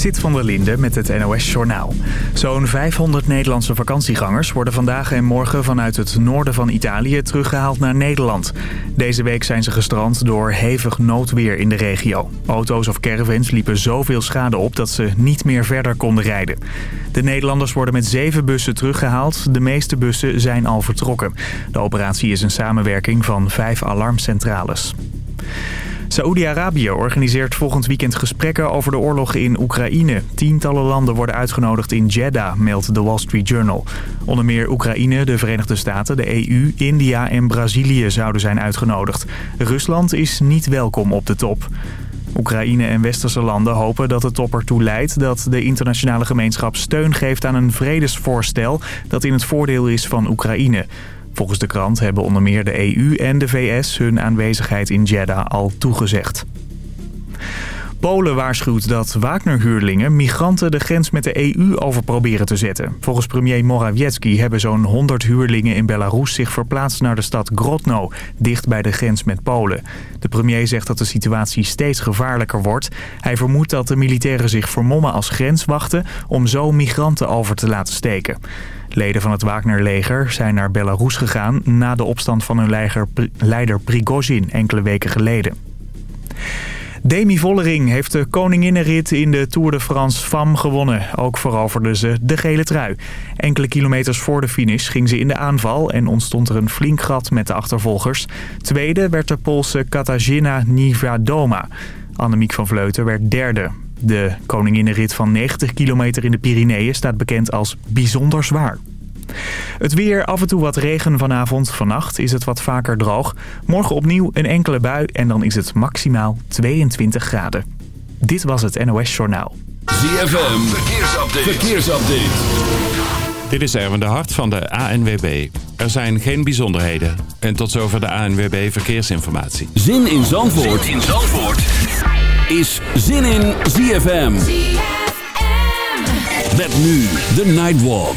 Sit van der Linde met het NOS-journaal. Zo'n 500 Nederlandse vakantiegangers worden vandaag en morgen vanuit het noorden van Italië teruggehaald naar Nederland. Deze week zijn ze gestrand door hevig noodweer in de regio. Auto's of caravans liepen zoveel schade op dat ze niet meer verder konden rijden. De Nederlanders worden met zeven bussen teruggehaald. De meeste bussen zijn al vertrokken. De operatie is een samenwerking van vijf alarmcentrales. Saoedi-Arabië organiseert volgend weekend gesprekken over de oorlog in Oekraïne. Tientallen landen worden uitgenodigd in Jeddah, meldt de Wall Street Journal. Onder meer Oekraïne, de Verenigde Staten, de EU, India en Brazilië zouden zijn uitgenodigd. Rusland is niet welkom op de top. Oekraïne en westerse landen hopen dat de top ertoe leidt dat de internationale gemeenschap steun geeft aan een vredesvoorstel dat in het voordeel is van Oekraïne. Volgens de krant hebben onder meer de EU en de VS hun aanwezigheid in Jeddah al toegezegd. Polen waarschuwt dat Wagner-huurlingen migranten de grens met de EU over proberen te zetten. Volgens premier Morawiecki hebben zo'n 100 huurlingen in Belarus zich verplaatst naar de stad Grodno, dicht bij de grens met Polen. De premier zegt dat de situatie steeds gevaarlijker wordt. Hij vermoedt dat de militairen zich vermommen als grenswachten om zo migranten over te laten steken. Leden van het Wagner-leger zijn naar Belarus gegaan na de opstand van hun leider Prigozhin enkele weken geleden. Demi Vollering heeft de koninginnenrit in de Tour de France FAM gewonnen. Ook veroverde ze de gele trui. Enkele kilometers voor de finish ging ze in de aanval en ontstond er een flink gat met de achtervolgers. Tweede werd de Poolse Katarzyna Niewedoma. Annemiek van Vleuten werd derde. De koninginnenrit van 90 kilometer in de Pyreneeën staat bekend als bijzonder zwaar. Het weer, af en toe wat regen vanavond. Vannacht is het wat vaker droog. Morgen opnieuw een enkele bui en dan is het maximaal 22 graden. Dit was het NOS Journaal. ZFM, verkeersupdate. verkeersupdate. Dit is Erwin de Hart van de ANWB. Er zijn geen bijzonderheden. En tot zover de ANWB Verkeersinformatie. Zin in Zandvoort, zin in Zandvoort. is Zin in ZFM. ZFM. Met nu de Nightwalk.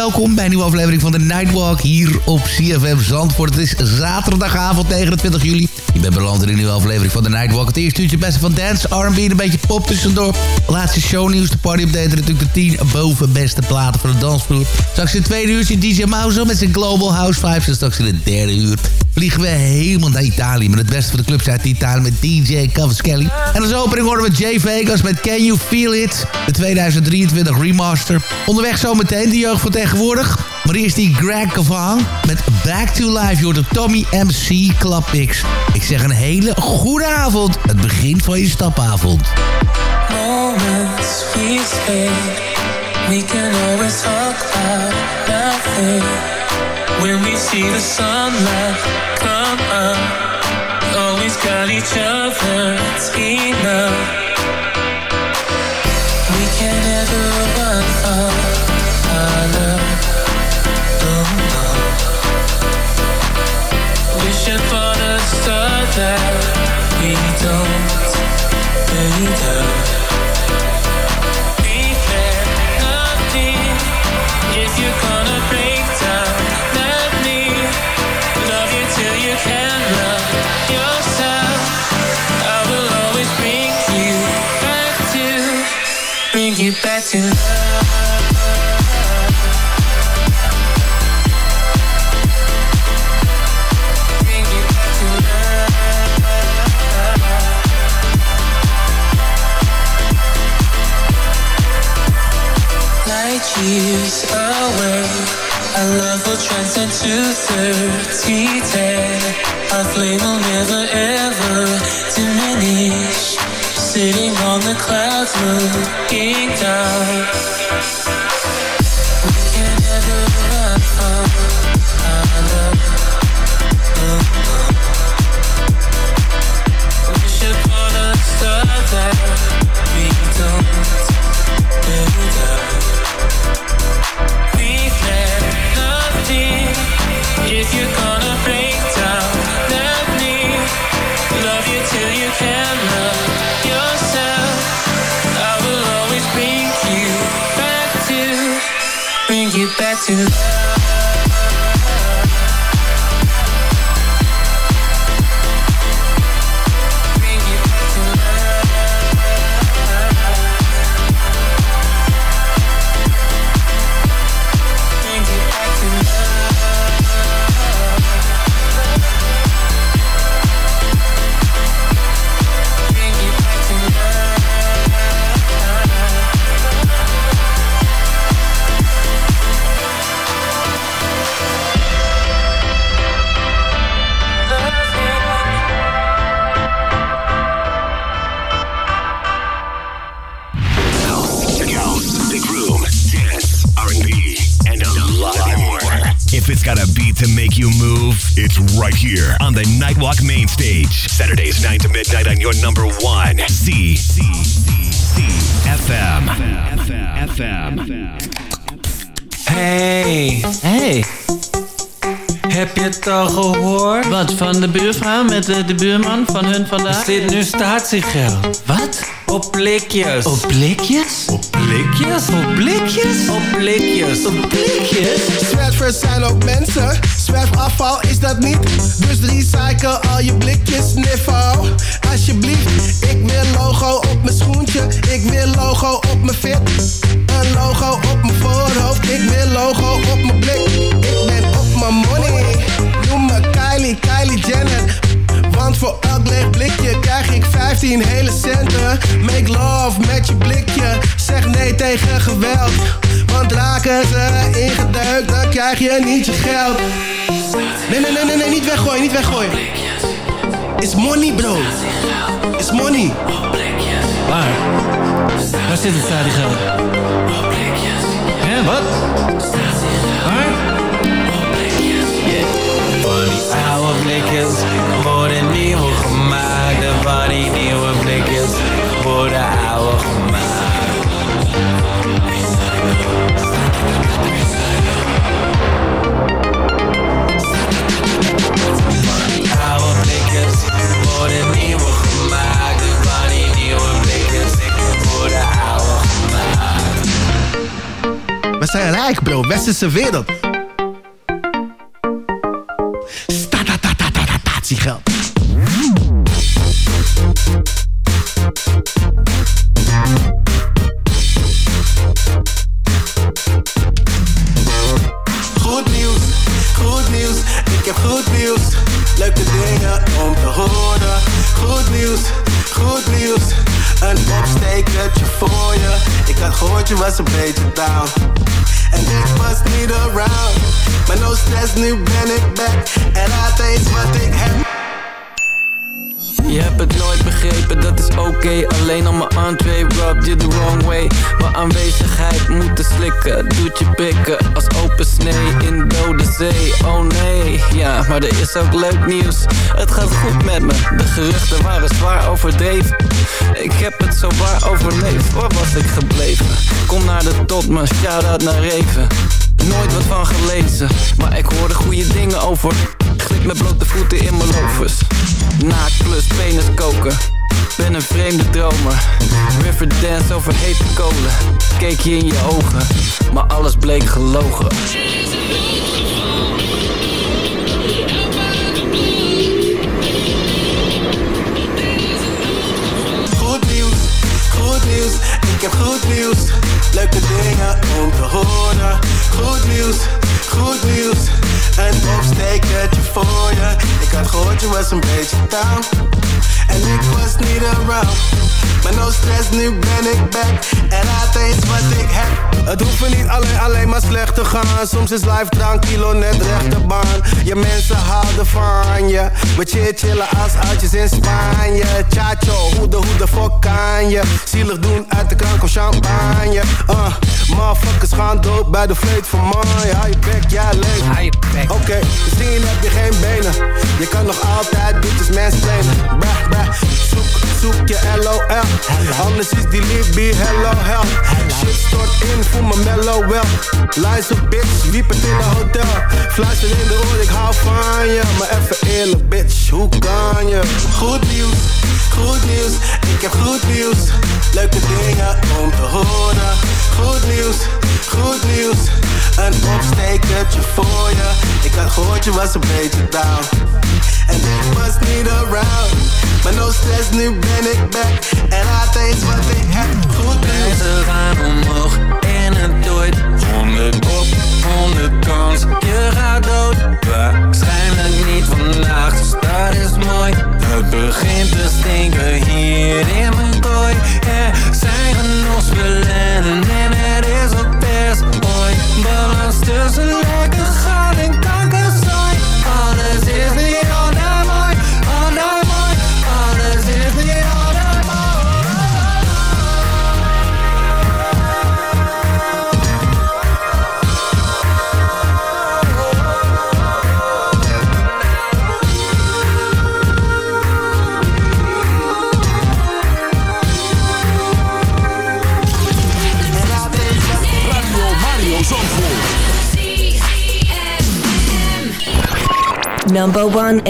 Welkom bij een nieuwe aflevering van de Nightwalk hier op CFM Zandvoort. Het is zaterdagavond 29 juli. Je bent beland in een nieuwe aflevering van de Nightwalk. Het eerste uurtje beste van dance, R&B een beetje pop tussendoor. Laatste shownieuws, de party update natuurlijk de 10 boven beste platen van de dansvloer. Straks in het tweede uurtje DJ Mouse met zijn Global House Vibes. En straks in het derde uur vliegen we helemaal naar Italië. Met het beste van de clubs uit Italië met DJ Cavaschelli. En als opening horen we Jay Vegas met Can You Feel It? De 2023 remaster. Onderweg zometeen de jeugd van tegenwoordig. Maar eerst die Greg Cavan met Back to Life. Hoort de Tommy MC Mix. Ik zeg een hele goede avond. Het begin van je stapavond. Moments we spend, we can always talk about nothing. When we see the sunlight come up, always got each other, it's enough. That we don't had nothing. If you're gonna Years away, our love will transcend to 30 Our flame will never ever diminish. Sitting on the clouds, looking down. Van de buurvrouw met de, de buurman van hun Er vandaag? zit nu statiegeld. Wat? Op blikjes. Op blikjes? Op blikjes? Op blikjes? Op blikjes. Op blikjes? Zwervers zijn ook mensen, zwerfafval is dat niet. Dus recycle al je blikjes, niffo. Alsjeblieft, ik wil logo op mijn schoentje, ik wil logo op mijn fit. Leeg blikje krijg ik 15 hele centen. Make love met je blikje, zeg nee tegen geweld. Want raken ze ingedeukt, dan krijg je niet je geld. Nee, nee, nee, nee, nee, niet weggooien, niet weggooien. It's money, bro. It's money. Waar? Waar zit het statiegeld? Hè, wat? Waar? Zijn rijk, bro. Westerse wereld. Statatatatatatie-geld. Goed nieuws, goed nieuws, ik heb goed nieuws. Leuke dingen om te horen. Goed nieuws, goed nieuws. Een opstekertje voor je. Ik had gehoord je was een beetje down. Nu ben ik back. En wat ik heb. Je hebt het nooit begrepen, dat is oké Alleen al mijn entree rubbed you the wrong way Mijn aanwezigheid moeten slikken Doet je pikken als open snee in dode zee Oh nee, ja, maar er is ook leuk nieuws Het gaat goed met me, de geruchten waren zwaar overdreven Ik heb het zo waar overleefd, waar was ik gebleven? Kom naar de top, man, shout-out naar Reven Nooit wat van gelezen, maar ik hoorde goede dingen over. Glip met blote voeten in mijn lovers Naakt plus penis koken. Ben een vreemde dromer. Riverdance over hete kolen Keek je in je ogen Maar alles bleek gelogen. Goed nieuws, goed nieuws, ik heb goed nieuws. Leuke dingen om te horen. Goed nieuws, goed nieuws. Een opstekertje voor je. Ik had gehoord je was een beetje down. En ik was niet around. Maar no stress, nu ben ik back. En laat eens wat ik heb. Het hoeft me niet alleen, alleen maar slecht te gaan. Soms is life tranquilo, net rechterbaan. Je mensen houden van je. We chill chillen als uitjes in Spanje. Chacho, hoe de, hoe de fuck kan je? Zielig doen uit de krank of champagne. Uh, motherfuckers gaan dood bij de vleet van mij. Hou je bek, ja leuk. Oké, misschien heb je geen benen. Je kan nog altijd bitches mansplainen. Brah, Zoek, zoek je LOL. Anders is die libby hello hell. Shit stort in voor mijn mellow wel. Lies op bitch, wiep het in een hotel. Fluister in de oor, ik hou van je. Maar even eerlijk bitch, hoe kan je? Goed nieuws, goed nieuws. Ik heb goed nieuws. Leuke dingen om te horen. Goed nieuws, goed nieuws. Een opstekertje voor je. Ik had gehoord je was een beetje down. En ik was niet around. Maar no stress, nu ben ik back. En laat eens wat ik heb. Goed nieuws. Prijzen gaan omhoog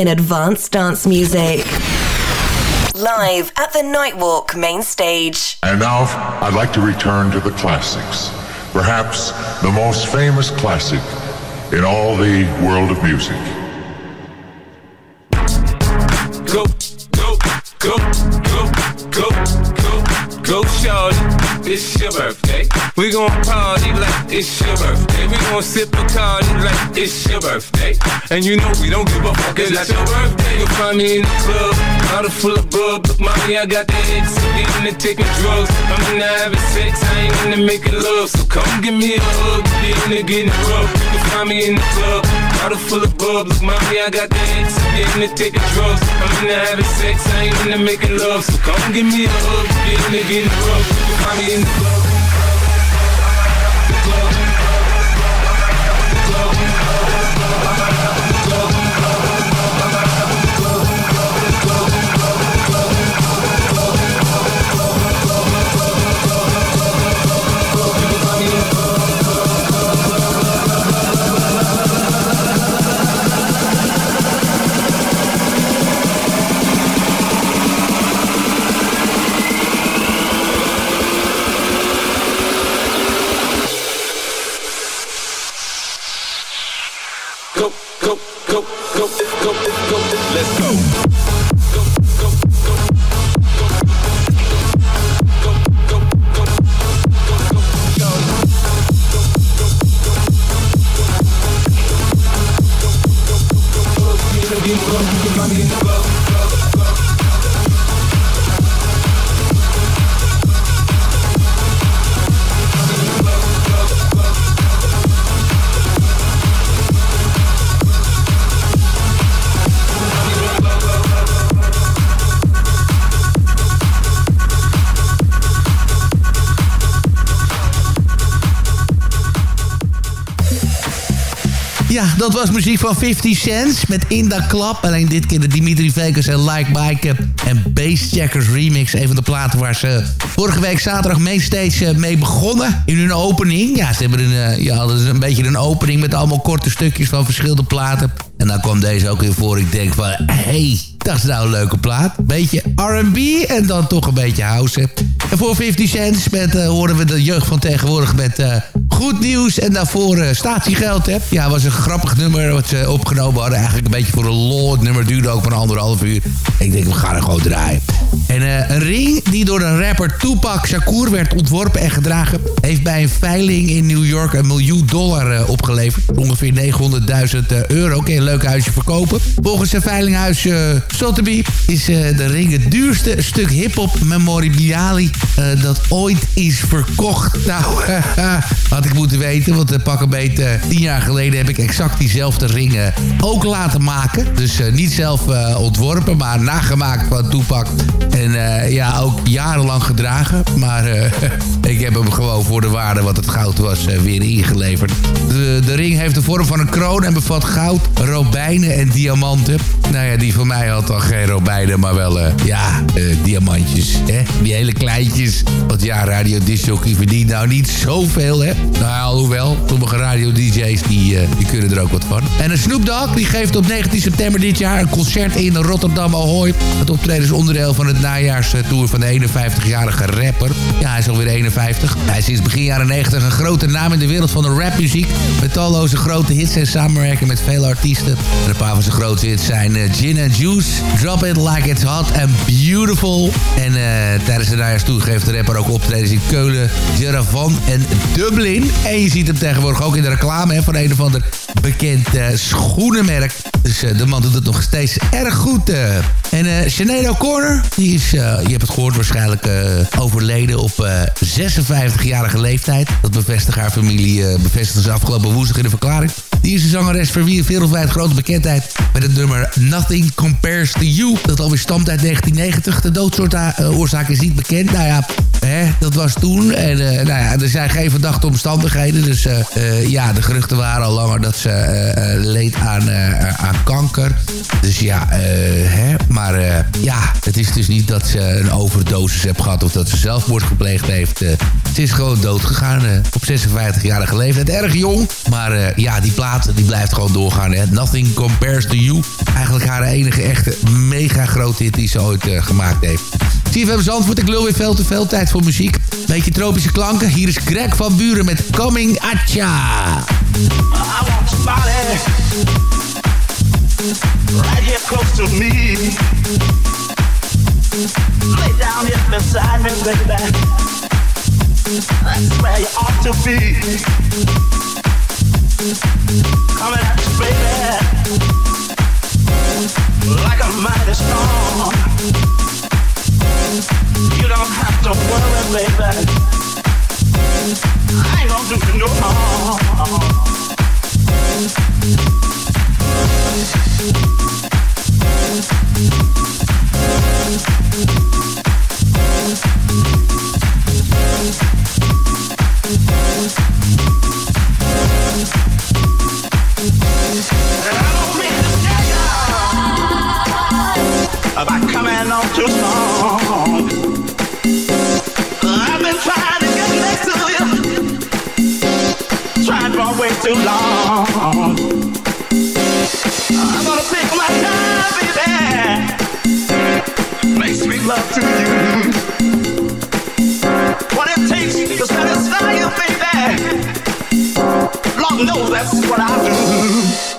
in advanced dance music. Live at the Nightwalk main stage. And now I'd like to return to the classics. Perhaps the most famous classic in all the world of music. Go, go, go, go, go, go, go, shawty. It's your birthday. We gon' party like it's your birthday. We gon' sip a party like it's your birthday. And you know we don't give a fuck, it's not your birthday. You'll find me in the club, bottle full of bub. Look, mommy, I got the X, I'm into taking drugs. I'm into having sex, I ain't into making love. So come give me a hug, be into getting rough. You'll find me in the club, bottle full of bub. Look, mommy, I got the X, I'm into taking drugs. I'm into having sex, I ain't into making love. So come give me a hug, be into getting rough. You'll find me in the club. Dat was muziek van 50 Cent met In Da Club. Alleen dit keer de Dimitri Vegas en Like Mike en Bass Checkers remix. Een van de platen waar ze vorige week zaterdag mainstage eh, mee begonnen. In hun opening. Ja, ze hebben een, eh, ja, hadden een beetje een opening met allemaal korte stukjes van verschillende platen. En dan kwam deze ook weer voor. Ik denk van, hey, dat is nou een leuke plaat. Beetje R&B en dan toch een beetje house. En voor 50 Cent met, uh, horen we de jeugd van tegenwoordig met goed nieuws. En daarvoor uh, statiegeld. Hè. Ja, was een grappig nummer wat ze opgenomen hadden. Eigenlijk een beetje voor een lol. Het nummer duurde ook maar anderhalf uur. Ik denk, we gaan er gewoon draaien. En een ring die door de rapper Tupac Shakur werd ontworpen en gedragen... heeft bij een veiling in New York een miljoen dollar opgeleverd. Ongeveer 900.000 euro. Kun een leuk huisje verkopen. Volgens zijn veilinghuis Sotheby is de ring het duurste stuk hip-hop memoriali uh, dat ooit is verkocht. Nou, had ik moeten weten, want pak een beetje tien jaar geleden heb ik exact diezelfde ringen ook laten maken. Dus niet zelf ontworpen, maar nagemaakt van. En ja, ook jarenlang gedragen. Maar ik heb hem gewoon voor de waarde wat het goud was weer ingeleverd. De, de ring heeft de vorm van een kroon en bevat goud, robijnen en diamanten. Nou ja, die van mij had dan geen robijnen, maar wel, ja, diamantjes. Hè? Die hele kleintjes. Want ja, radio disjockey verdient nou niet zoveel, hè. Nou ja, alhoewel, sommige radio-dj's die, uh, die kunnen er ook wat van. En een Snoop Dogg, die geeft op 19 september dit jaar een concert in Rotterdam Ahoy. Het onderdeel van het najaarstour van de 51-jarige rapper. Ja, hij is alweer 51. Hij is sinds begin jaren 90 een grote naam in de wereld van de rapmuziek. Met talloze grote hits en samenwerken met vele artiesten. En een paar van zijn grote hits zijn uh, Gin and Juice, Drop It Like It's Hot and Beautiful. En uh, tijdens de najaarstoer geeft de rapper ook optredens in Keulen, Jerevan en Dublin. En je ziet hem tegenwoordig ook in de reclame van een of ander bekend uh, schoenenmerk. Dus de man doet het nog steeds erg goed. En uh, O'Connor, die is, je hebt het gehoord, waarschijnlijk overleden op 56-jarige leeftijd. Dat bevestigt haar familie, bevestigde ze afgelopen woensdag in de verklaring. Die is een zangeres voor wie wereldwijd grote bekendheid met het nummer Nothing Compares to You. Dat alweer stamt uit 1990. De doodsoorzaak is niet bekend. Nou ja, hè, dat was toen. En nou ja, er zijn geen verdachte omstandigheden. Dus ja, de geruchten waren al langer dat ze leed aan, aan kanker. Dus ja, hè, maar ja, het is dus niet dat ze een overdosis heeft gehad of dat ze zelfmoord gepleegd heeft. ze is gewoon dood gegaan op 56-jarige leeftijd. Erg jong, maar ja, die plaat die blijft gewoon doorgaan. Hè. Nothing Compares to You. Eigenlijk haar enige echte mega grote hit die ze ooit gemaakt heeft. CFM Zandvoort, ik lul weer veel te veel tijd voor muziek. Beetje tropische klanken. Hier is Greg van Buren met Coming Atcha. Right here close to me. Lay down here beside me, baby. That's where you ought to be. Coming at you, baby. Like a mighty storm. You don't have to worry, baby. I do no harm. I'm coming off too long. I've been trying to get back to you. Trying to go too long. I'm gonna take my time, baby. Sweet love to you. What it takes to satisfy you, baby. Lord knows that's what I do.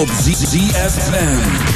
op ZFM.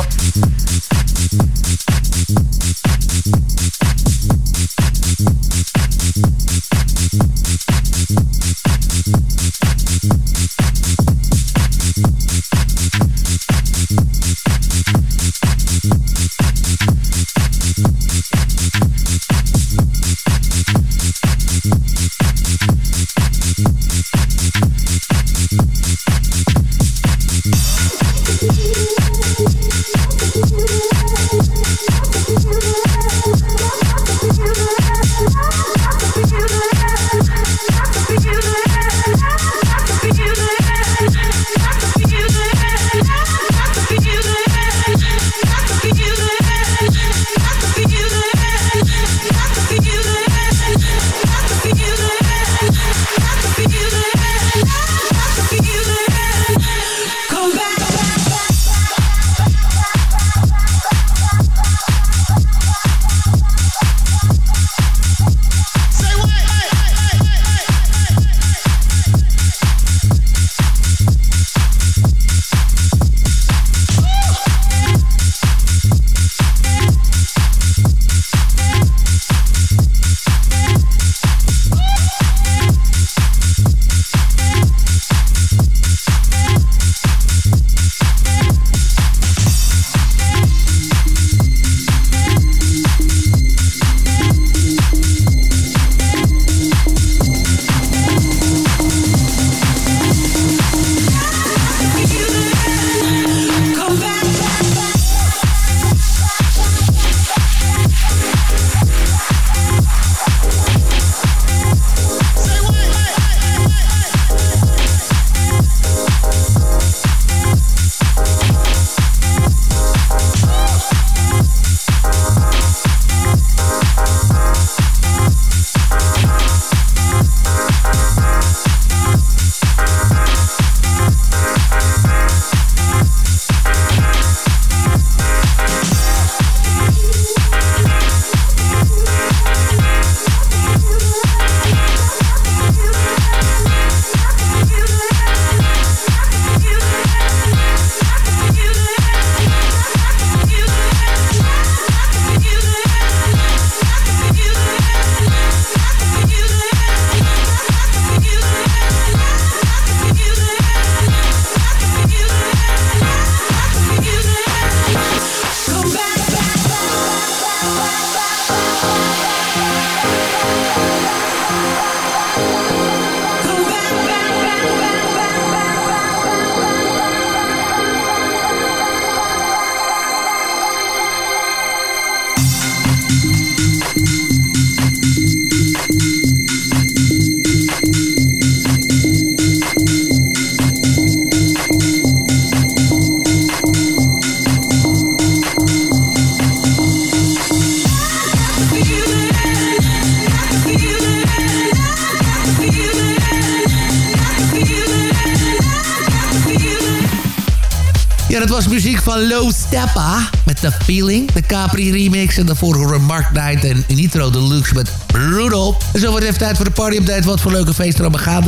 Low Steppa met The Feeling. De Capri remix. En daarvoor horen Mark Knight en Nitro Deluxe met Brutal. En zo wordt even tijd voor de party update. Wat voor leuke feesten er allemaal.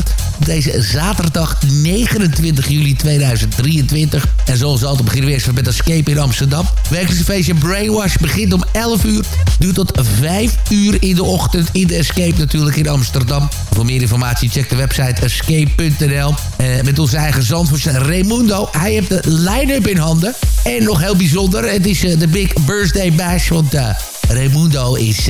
Deze zaterdag 29 juli 2023. En zoals altijd beginnen we eerst met Escape in Amsterdam. Wekelijkse feestje Brainwash begint om 11 uur. Duurt tot 5 uur in de ochtend in de Escape natuurlijk in Amsterdam. Voor meer informatie check de website escape.nl. Eh, met onze eigen zandvoortse Raimundo. Hij heeft de line-up in handen. En nog heel bijzonder, het is eh, de Big Birthday Bash. Want uh, Raimundo is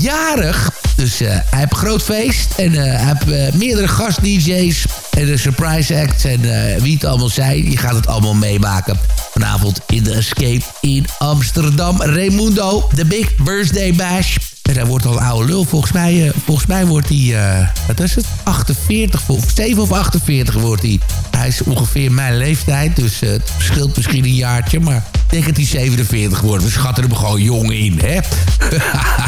jarig. Dus uh, hij heeft groot feest. En uh, hij heeft meerdere gast-dj's. En de surprise acts. En wie het allemaal zijn. Je gaat het allemaal meemaken. Vanavond in de Escape in Amsterdam. Raimundo, de Big Birthday Bash. En hij wordt al een oude lul. Volgens mij, volgens mij wordt hij, wat is het? 48, of 7 of 48 wordt hij. Hij is ongeveer mijn leeftijd, dus het verschilt misschien een jaartje. Maar ik denk dat hij 47 wordt. We schatten hem gewoon jong in, hè?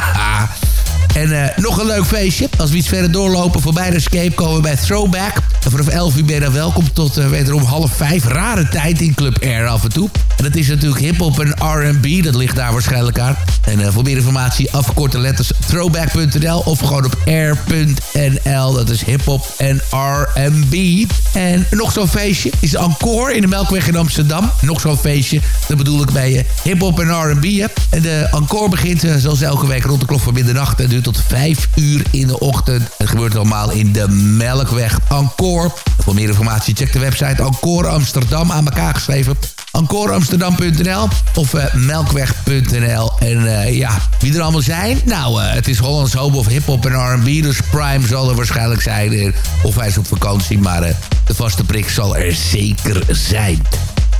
En uh, nog een leuk feestje. Als we iets verder doorlopen voorbij de escape komen we bij Throwback. En vanaf 11 uur ben je dan welkom tot uh, wederom half 5. Rare tijd in Club Air af en toe. En dat is natuurlijk hip-hop en RB. Dat ligt daar waarschijnlijk aan. En uh, voor meer informatie afgekorte letters throwback.nl of gewoon op air.nl. Dat is hip-hop en RB. En nog zo'n feestje is Encore in de Melkweg in Amsterdam. Nog zo'n feestje. Dat bedoel ik bij hip-hop en RB. En de Encore begint zoals elke week rond de klok van middernacht. En duurt tot 5 uur in de ochtend. Het gebeurt allemaal in de Melkweg Encore. Voor meer informatie check de website Encore Amsterdam aan elkaar geschreven encoreamsterdam.nl of uh, melkweg.nl. En uh, ja, wie er allemaal zijn? Nou, uh, het is Hollands Hoop of hip-hop en RB. Dus Prime zal er waarschijnlijk zijn. of hij is op vakantie, maar de vaste prik zal er zeker zijn.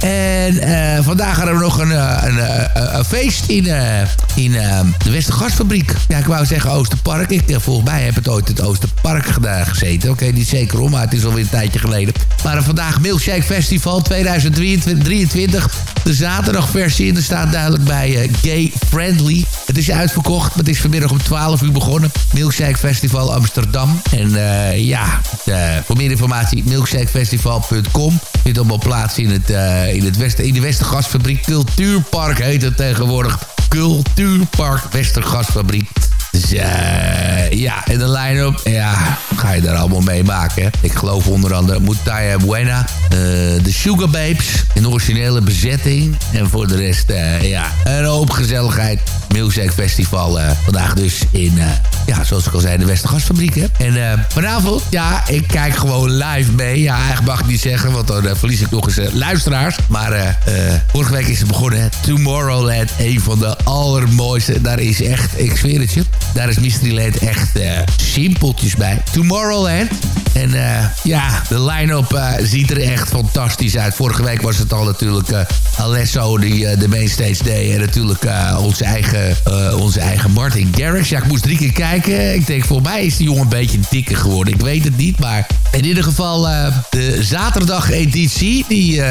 En uh, vandaag hadden we nog een, een, een, een feest in, in de Westergasfabriek. Ja, ik wou zeggen Oosterpark. Ik, volgens mij heb het ooit het Oosterpark gezeten. Oké, niet zeker om, maar het is alweer een tijdje geleden. Maar vandaag Milkshake Festival 2023. De zaterdagversie. En er staat duidelijk bij Gay Friendly. Het is uitverkocht, maar het is vanmiddag om 12 uur begonnen. Milkshake Festival Amsterdam. En ja, voor meer informatie milkshakefestival.com. Zit allemaal plaats in het in, het Westen, in de Westergasfabriek. Cultuurpark heet het tegenwoordig. Cultuurpark Westergasfabriek. Dus uh, ja, en de line-up, ja, ga je daar allemaal mee maken. Hè? Ik geloof onder andere Mutaya Buena, uh, de Sugar Babes, in originele bezetting. En voor de rest, uh, ja, een hoop gezelligheid. Milkshake Festival vandaag dus in, ja, zoals ik al zei, de Westergasfabriek. Hè? En vanavond, ja, ik kijk gewoon live mee. Ja, eigenlijk mag ik niet zeggen, want dan verlies ik nog eens luisteraars. Maar vorige week is het begonnen, Tomorrowland, een van de allermooiste. Daar is echt, ik zweer het je, daar is Mysteryland echt uh, simpeltjes bij. Tomorrowland. En uh, ja, de line-up uh, ziet er echt fantastisch uit. Vorige week was het al natuurlijk Alesso die de mainstage deed. En natuurlijk onze, eigen, onze eigen Martin Garrix. Ja, ik moest drie keer kijken. Ik denk, voor mij is die jongen een beetje dikker geworden. Ik weet het niet, maar in ieder geval de zaterdag-editie. Die,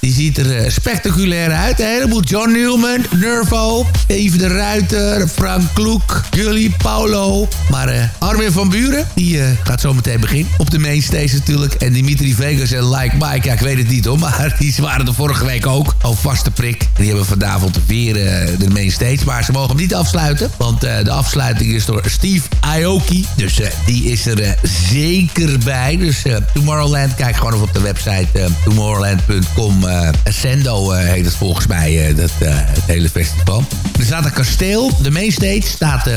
die ziet er spectaculair uit. Een heleboel John Newman, Nervo, Even de Ruiter, Frank Kloek, Jullie, Paulo. Maar uh, Armin van Buren, die uh, gaat zo meteen beginnen. Op de mainstage natuurlijk. En Dimitri Vegas en Like Mike, ja, ik weet het niet hoor. Maar die waren er vorige week ook. Al vaste prik. Die hebben vanavond weer uh, de mainstage. Maar ze mogen hem niet afsluiten. Want de afsluiting is door Steve Aoki. Dus die is er zeker bij. Dus Tomorrowland, kijk gewoon even op de website tomorrowland.com. Ascendo heet het volgens mij, dat, het hele festival. Er staat een kasteel. De mainstage staat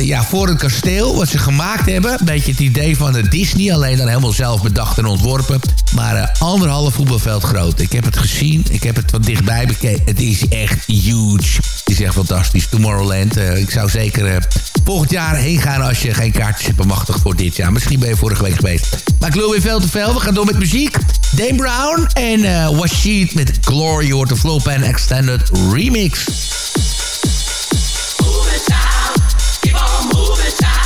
ja, voor het kasteel wat ze gemaakt hebben. Een beetje het idee van de Disney. Alleen dan helemaal zelf bedacht en ontworpen. Maar uh, anderhalf voetbalveld groot. Ik heb het gezien. Ik heb het van dichtbij bekeken. Het is echt huge. Het is echt fantastisch. Tomorrowland. Uh, ik zou zeker volgend jaar heen gaan als je geen kaartjes hebt bemachtigd voor dit jaar. Misschien ben je vorige week geweest. Maar ik wil weer veel te veel. We gaan door met muziek. Dame Brown en uh, Washid met Glory or the Flowpan Extended Remix. On moving, child.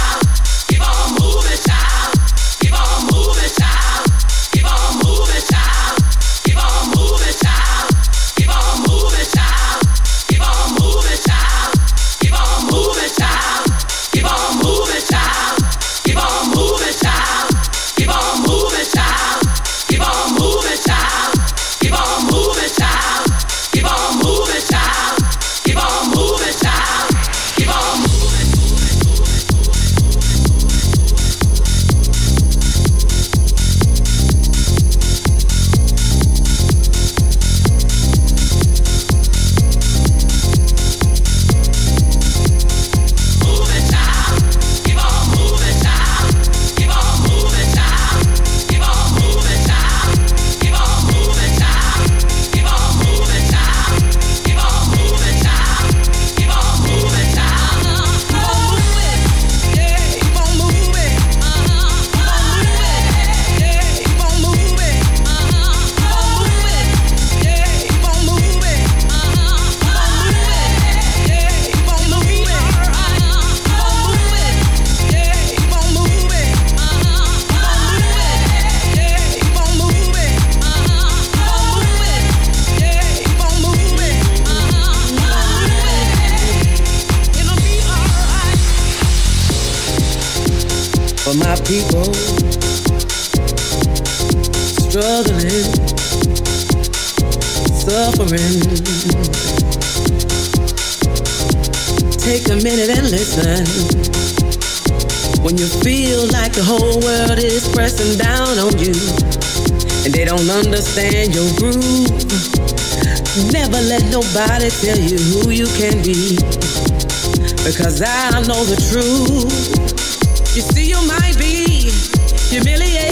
through. You see, you might be humiliated.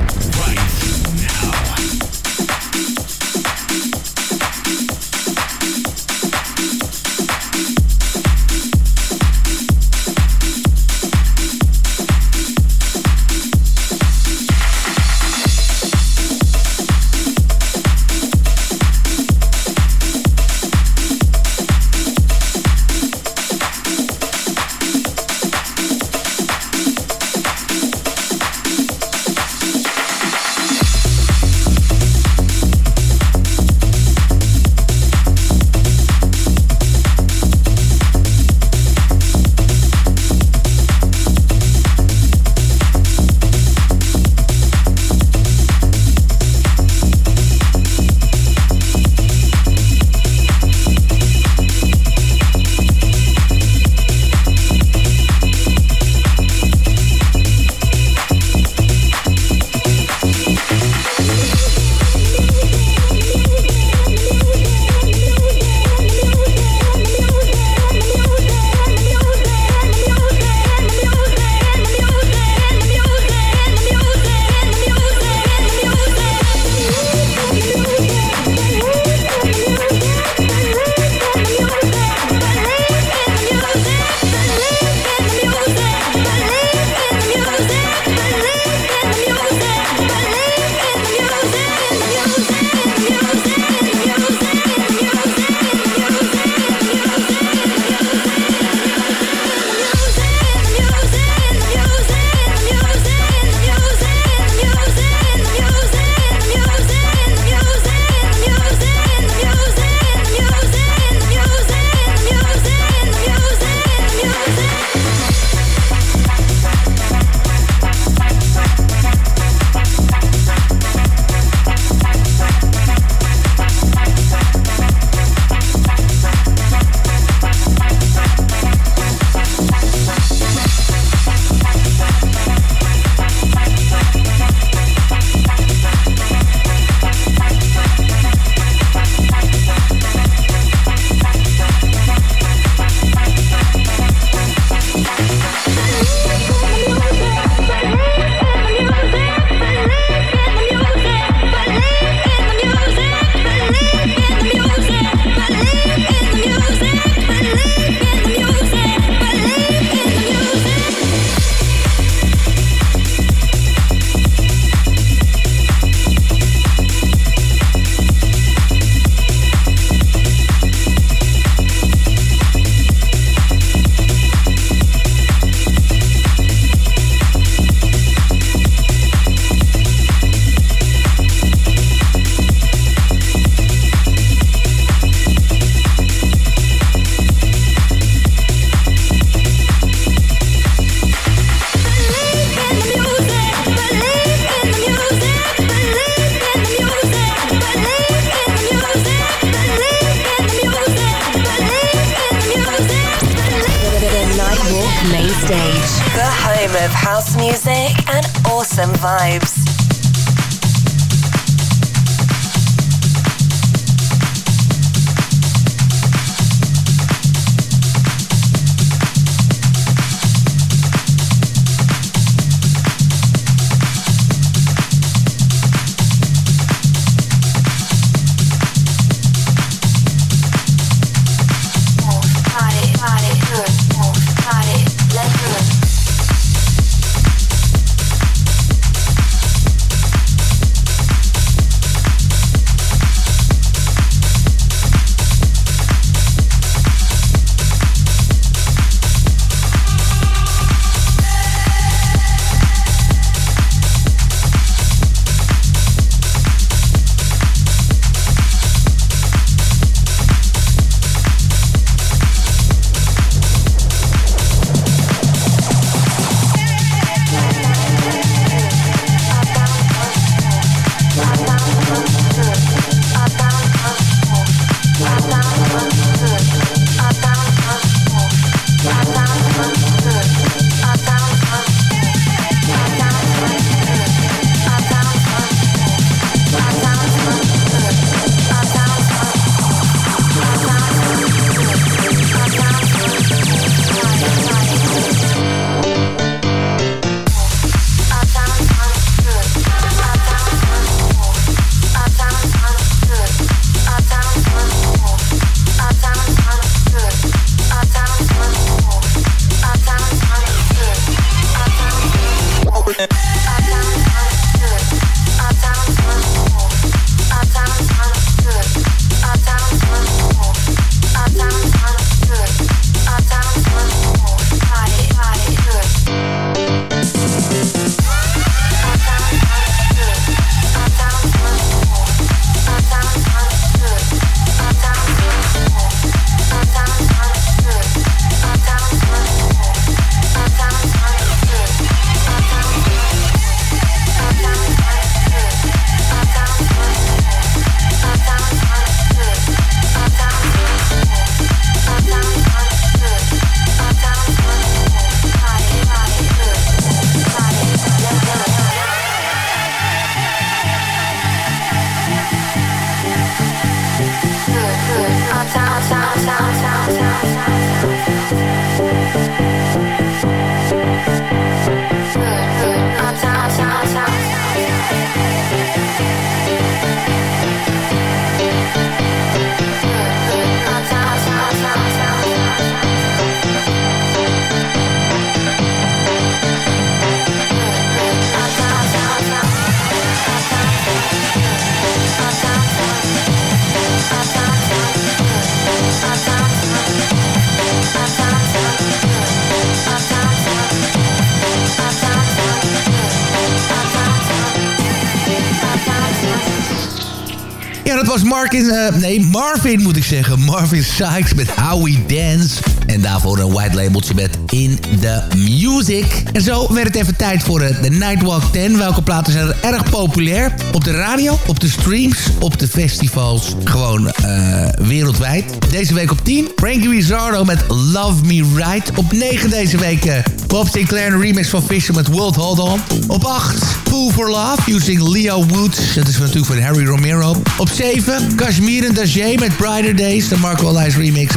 Was Marvin, eh, nee, Marvin moet ik zeggen. Marvin Sykes met How We Dance. En daarvoor een white labeltje met In The Music. En zo werd het even tijd voor eh, de Nightwalk 10. Welke platen zijn er erg populair? Op de radio, op de streams, op de festivals. Gewoon eh, wereldwijd. Deze week op 10. Frankie Rizzardo met Love Me Right. Op 9 deze week uh, Bob Sinclair een remix van Fisher met World Hold On. Op 8 Fool for Love using Leo Woods. Dat is natuurlijk van Harry Romero. Op 7 Kashmir en Dajé met Brighter Days. De Marco Lies remix.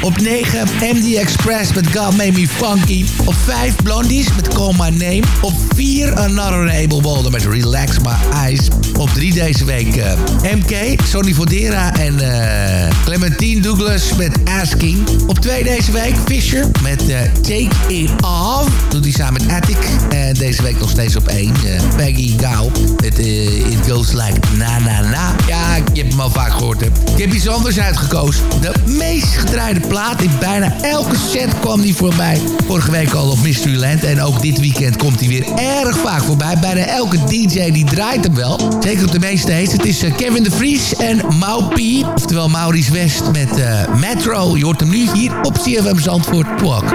Op 9 MD Express met God Made Me Funky. Op 5 Blondies met Call My Name. Op 4 Another Able Boulder met Relax My Eyes. Op 3 deze week uh, MK, Sonny Fodera en uh, Clementine Douglas met Asking. Op 2 deze week Fisher met uh, Take It Off. Doet hij samen met Attic. En deze week nog steeds op 1 Peggy Gao. Met It Goes Like Na Na Na. Ja, je hebt hem al vaak gehoord. Ik heb iets anders uitgekozen. De meest gedraaide plaat. In bijna elke set kwam die voorbij. Vorige week al op Mysteryland. En ook dit weekend komt hij weer erg vaak voorbij. Bijna elke DJ die draait hem wel. Zeker op de meeste heet. Het is Kevin de Vries en Mau P. Oftewel Maurice West met uh, Metro. Je hoort hem nu hier op CFM Zandvoort Walk.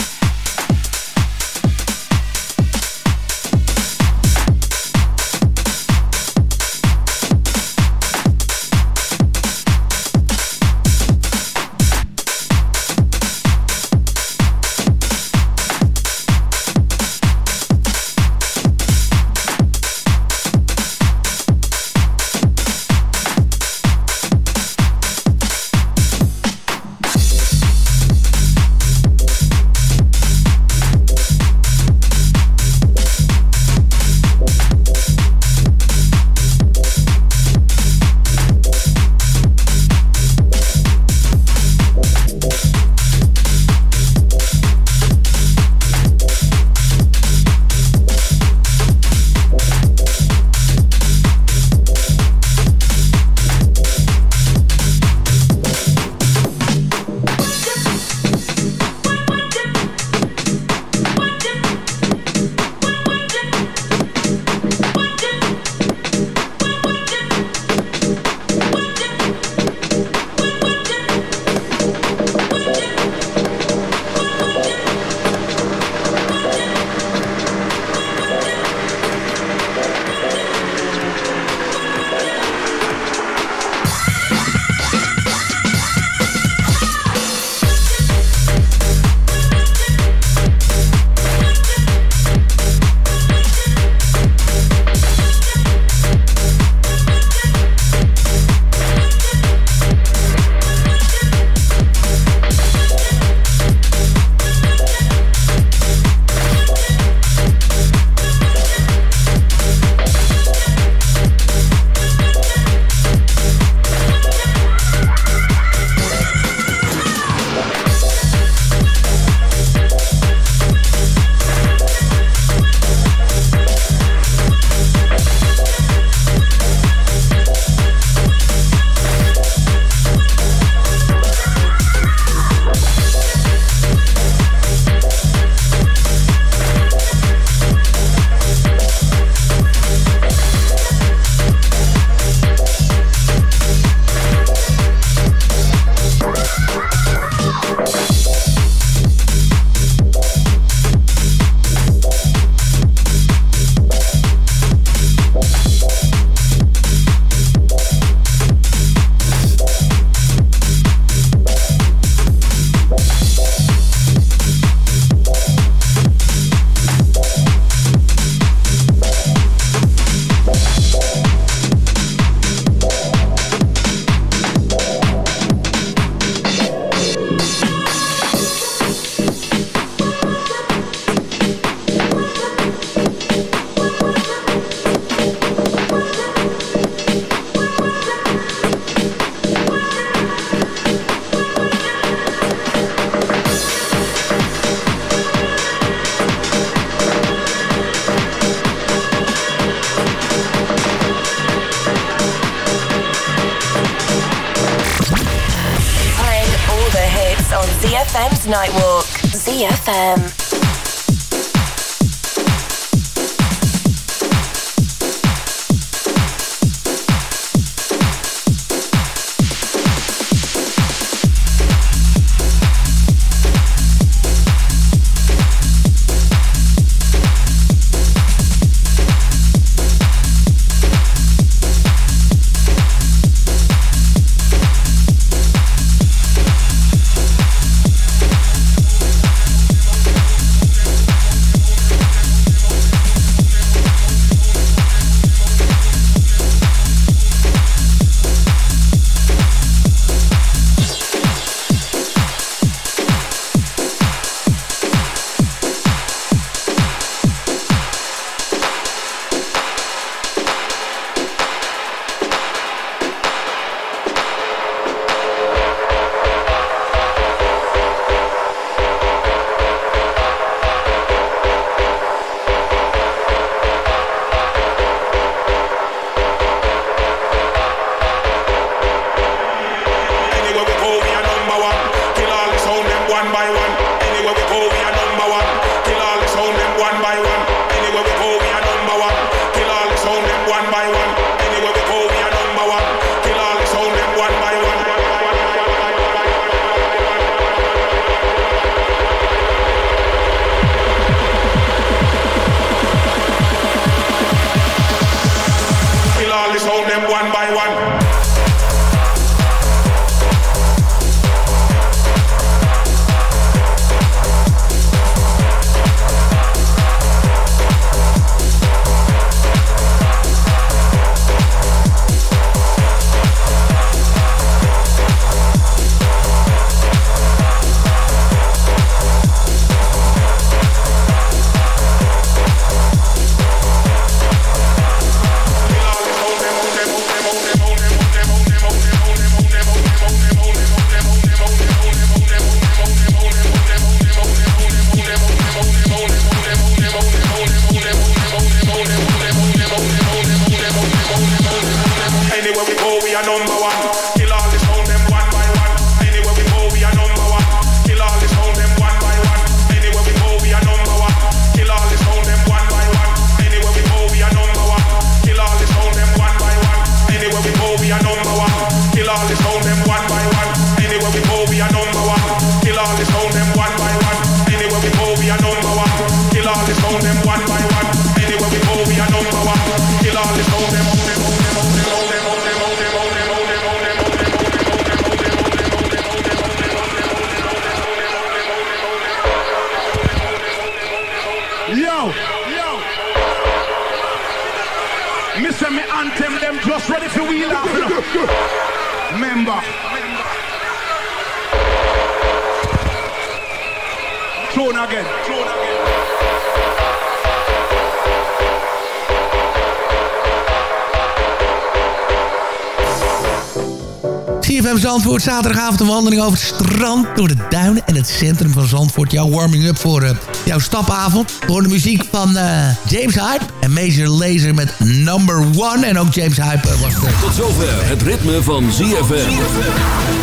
Zaterdagavond een wandeling over het strand, door de duinen en het centrum van Zandvoort. Jouw warming-up voor uh, jouw stapavond. Door de muziek van eh, James Hype en Major Laser met Number One. En ook James Hype eh, was de... Tot zover het ritme van ZFM.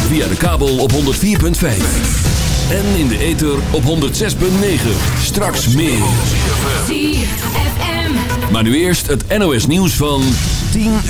Via de kabel op 104.5. En in de ether op 106.9. Straks meer. ZFM. Maar nu eerst het NOS nieuws van 10